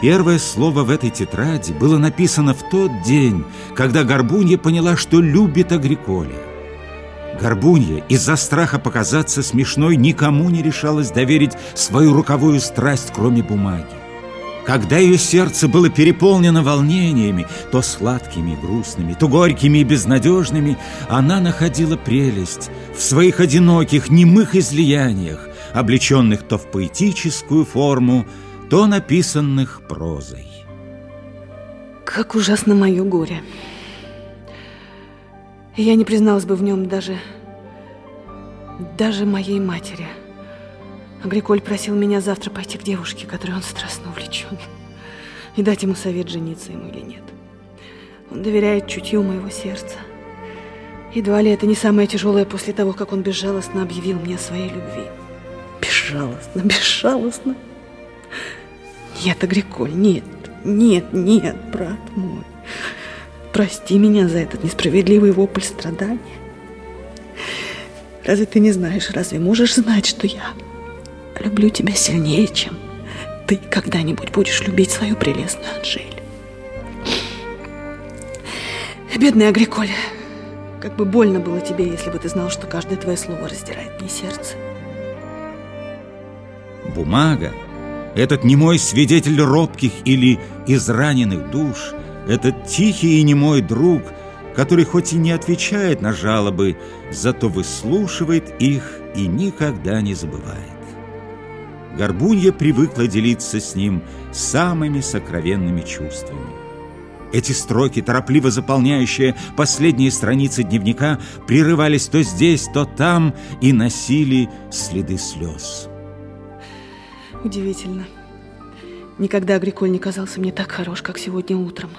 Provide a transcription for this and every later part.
Первое слово в этой тетради было написано в тот день, когда Горбунья поняла, что любит Агриколя. Горбунья из-за страха показаться смешной никому не решалась доверить свою руковую страсть, кроме бумаги. Когда ее сердце было переполнено волнениями, то сладкими и грустными, то горькими и безнадежными, она находила прелесть в своих одиноких, немых излияниях, облеченных то в поэтическую форму, то написанных прозой. Как ужасно мое горе. Я не призналась бы в нем даже... даже моей матери. Агриколь просил меня завтра пойти к девушке, которой он страстно увлечен, и дать ему совет, жениться ему или нет. Он доверяет чутью моего сердца. Едва ли это не самое тяжелое после того, как он безжалостно объявил мне о своей любви. Безжалостно, безжалостно. Агриколь, нет, нет, нет, брат мой. Прости меня за этот несправедливый вопль страдания. Разве ты не знаешь, разве можешь знать, что я люблю тебя сильнее, чем ты когда-нибудь будешь любить свою прелестную Анжель? Бедный Агриколь, как бы больно было тебе, если бы ты знал, что каждое твое слово раздирает мне сердце. Бумага этот немой свидетель робких или израненных душ, этот тихий и немой друг, который хоть и не отвечает на жалобы, зато выслушивает их и никогда не забывает. Горбунья привыкла делиться с ним самыми сокровенными чувствами. Эти строки, торопливо заполняющие последние страницы дневника, прерывались то здесь, то там и носили следы слез. Удивительно. Никогда Агриколь не казался мне так хорош, как сегодня утром.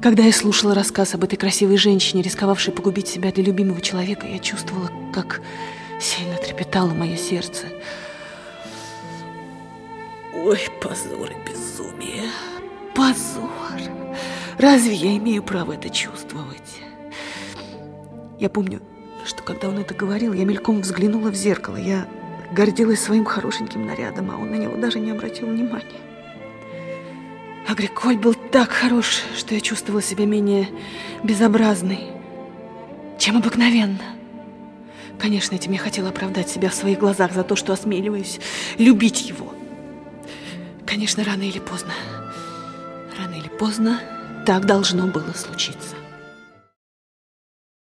Когда я слушала рассказ об этой красивой женщине, рисковавшей погубить себя для любимого человека, я чувствовала, как сильно трепетало мое сердце. Ой, позор и безумие. Позор. Разве я имею право это чувствовать? Я помню, что когда он это говорил, я мельком взглянула в зеркало. Я гордилась своим хорошеньким нарядом, а он на него даже не обратил внимания. Агриколь был так хорош, что я чувствовала себя менее безобразной, чем обыкновенно. Конечно, этим я хотела оправдать себя в своих глазах за то, что осмеливаюсь любить его. Конечно, рано или поздно, рано или поздно так должно было случиться.